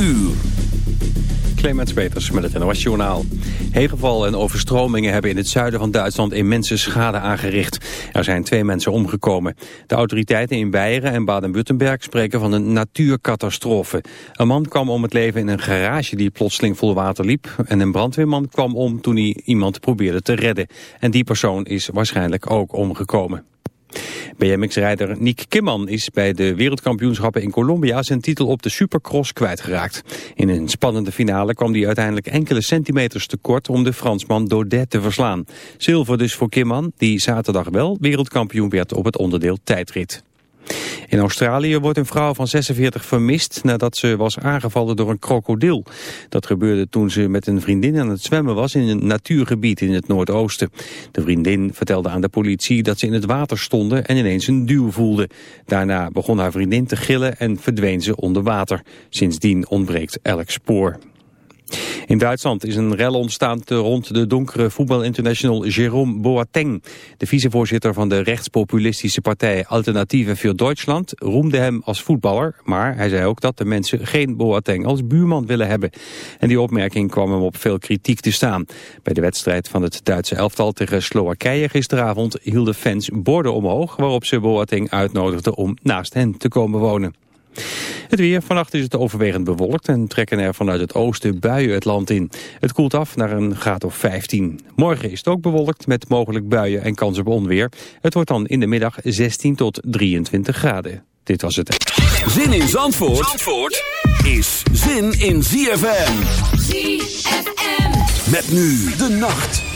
uur. Clemens Peters met het NOS Journaal. Hegeval en overstromingen hebben in het zuiden van Duitsland immense schade aangericht. Er zijn twee mensen omgekomen. De autoriteiten in Beieren en Baden-Württemberg spreken van een natuurcatastrofe. Een man kwam om het leven in een garage die plotseling vol water liep. En een brandweerman kwam om toen hij iemand probeerde te redden. En die persoon is waarschijnlijk ook omgekomen. BMX-rijder Nick Kimman is bij de wereldkampioenschappen in Colombia zijn titel op de Supercross kwijtgeraakt. In een spannende finale kwam hij uiteindelijk enkele centimeters tekort om de Fransman Daudet te verslaan. Zilver dus voor Kimman, die zaterdag wel wereldkampioen werd op het onderdeel tijdrit. In Australië wordt een vrouw van 46 vermist nadat ze was aangevallen door een krokodil. Dat gebeurde toen ze met een vriendin aan het zwemmen was in een natuurgebied in het noordoosten. De vriendin vertelde aan de politie dat ze in het water stonden en ineens een duw voelde. Daarna begon haar vriendin te gillen en verdween ze onder water. Sindsdien ontbreekt elk spoor. In Duitsland is een rel ontstaan rond de donkere voetbalinternational Jérôme Boateng. De vicevoorzitter van de rechtspopulistische partij Alternatieve voor Duitsland roemde hem als voetballer, maar hij zei ook dat de mensen geen Boateng als buurman willen hebben. En die opmerking kwam hem op veel kritiek te staan. Bij de wedstrijd van het Duitse elftal tegen Slowakije gisteravond hielden fans borden omhoog waarop ze Boateng uitnodigden om naast hen te komen wonen. Het weer, vannacht is het overwegend bewolkt en trekken er vanuit het oosten buien het land in. Het koelt af naar een graad of 15. Morgen is het ook bewolkt met mogelijk buien en kans op onweer. Het wordt dan in de middag 16 tot 23 graden. Dit was het. Zin in Zandvoort, Zandvoort is zin in ZFM. ZFM. Met nu de nacht.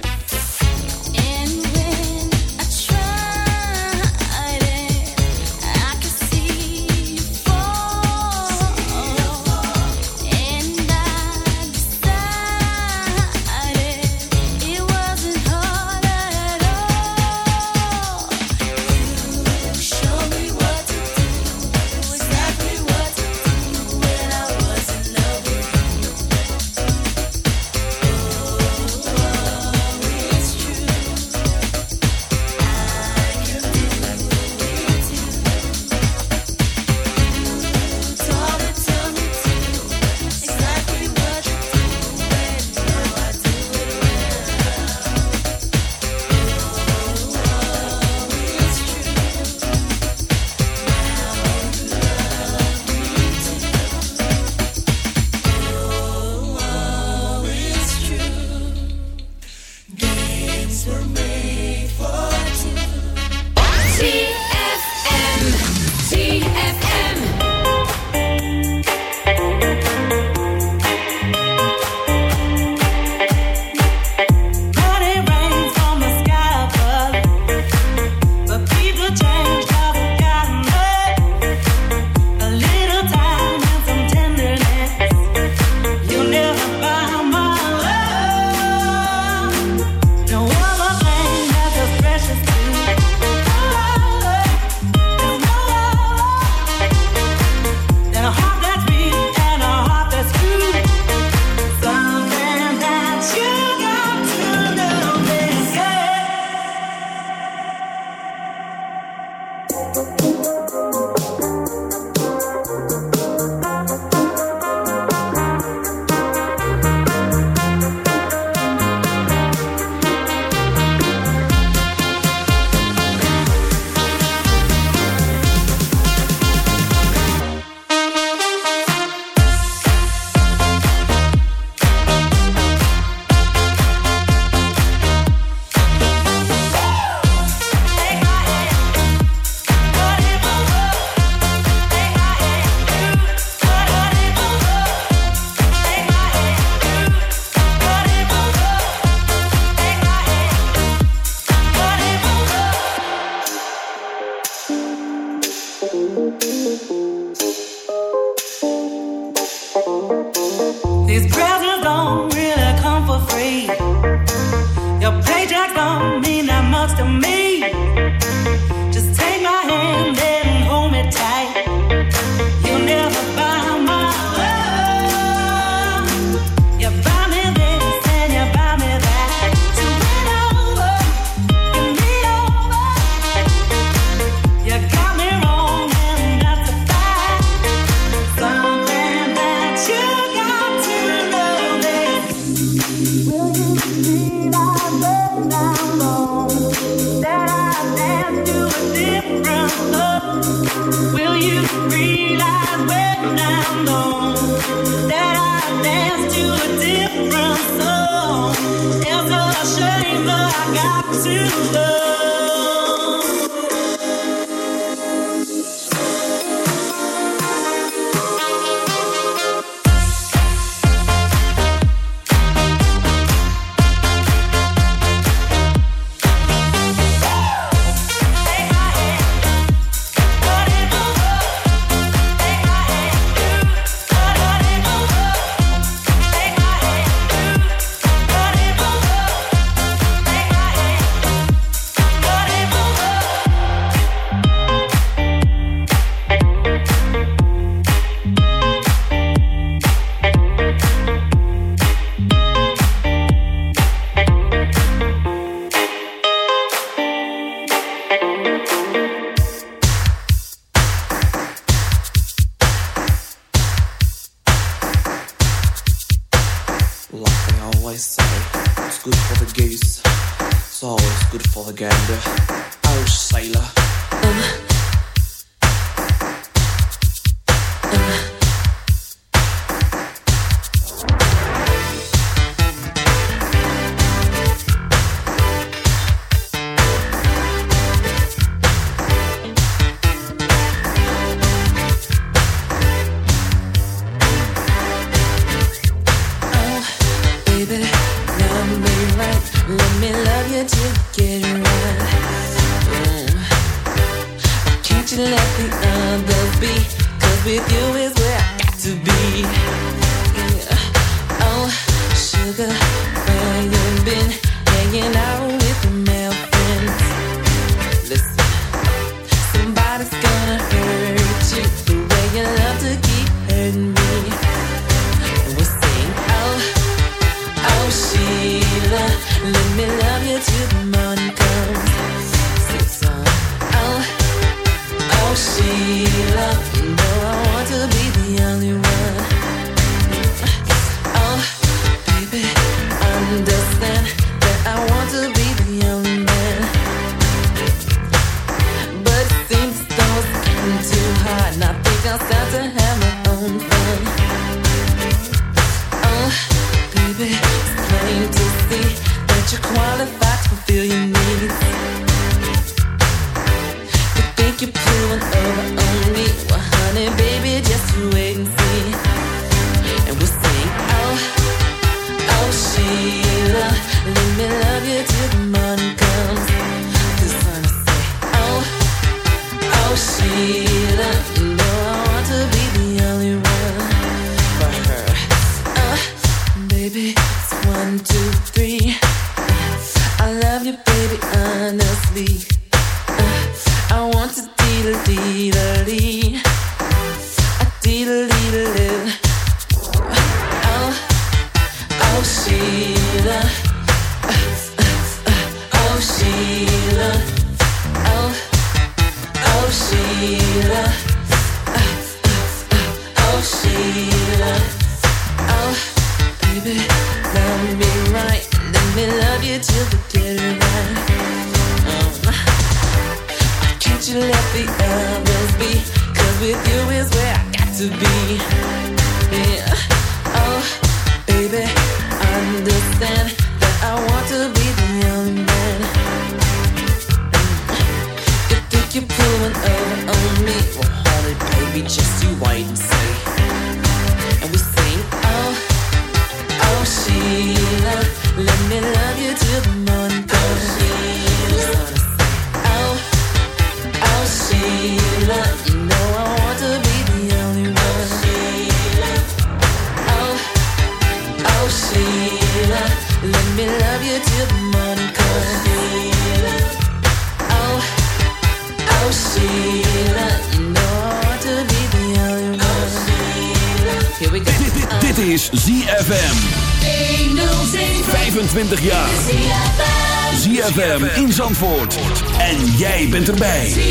Bang.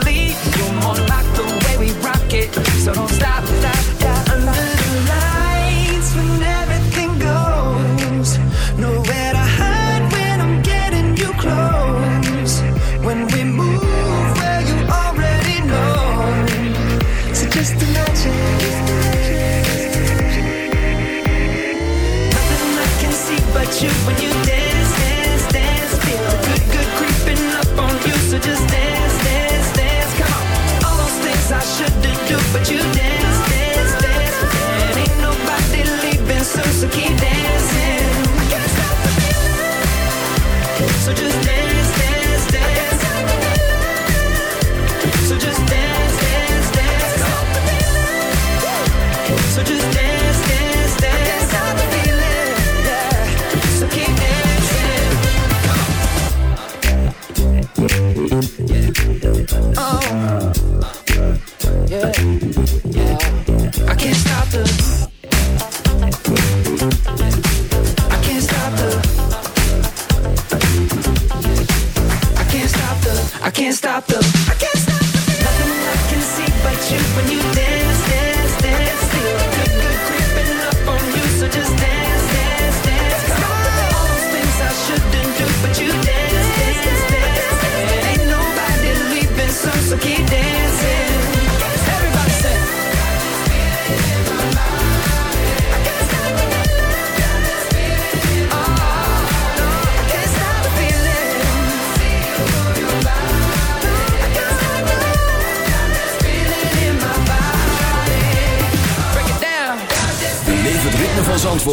so don't stop. you did.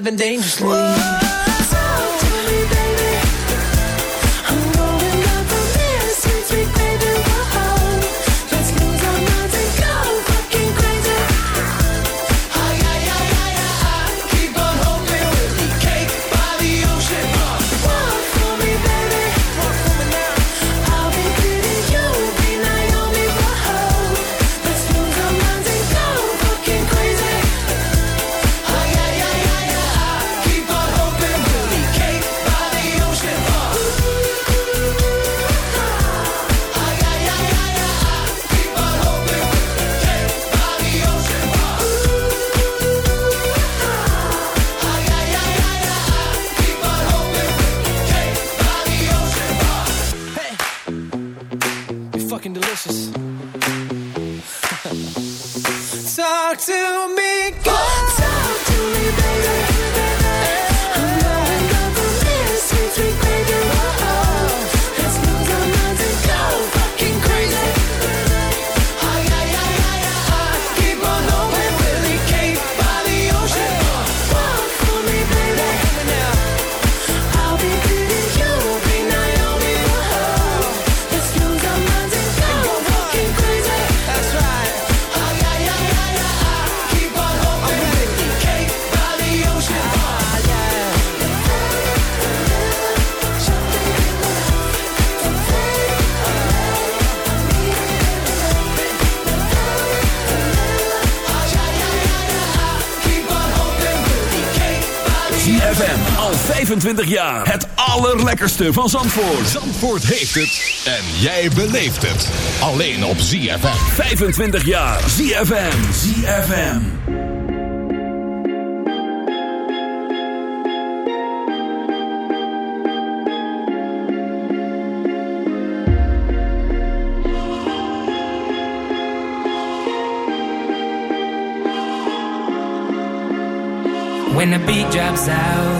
living dangerously. 25 jaar. Het allerlekkerste van Zandvoort. Zandvoort heeft het. En jij beleeft het. Alleen op ZFM. 25 jaar. ZFM. ZFM. When the beat drops out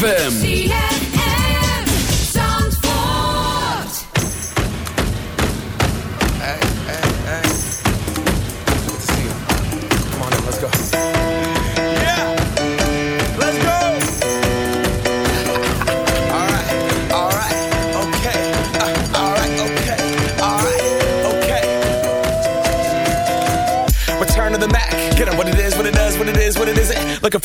ZFM.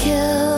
Darling,